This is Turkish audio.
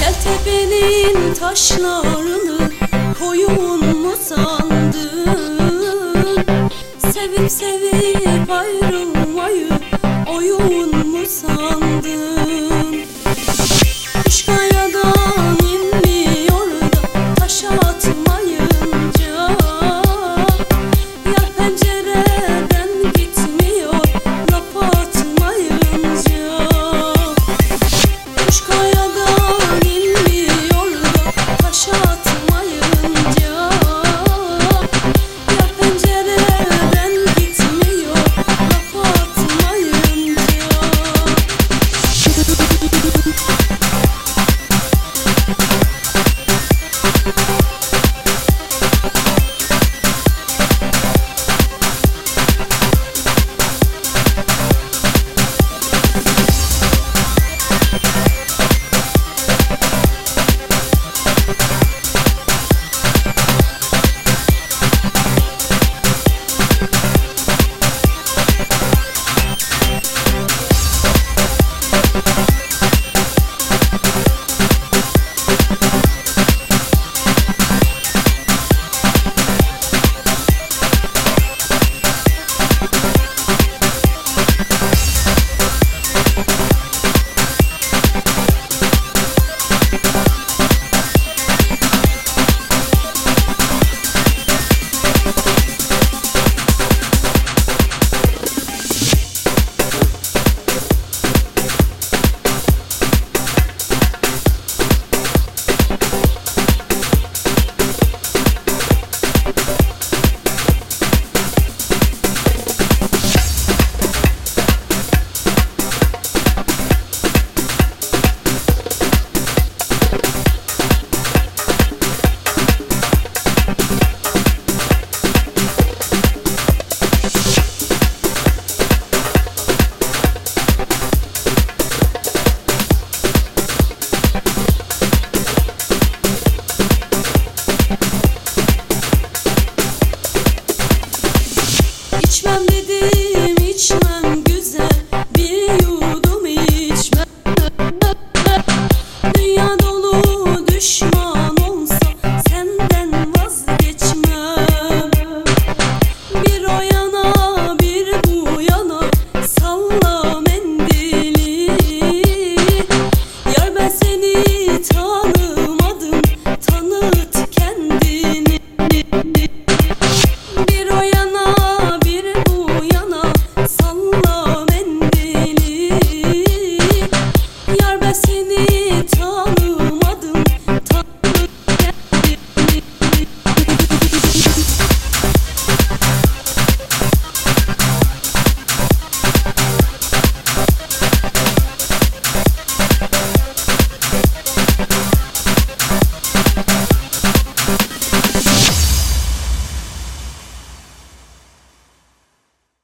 Keltepe'nin taşlarını koyun mu sandın? Sevip sevip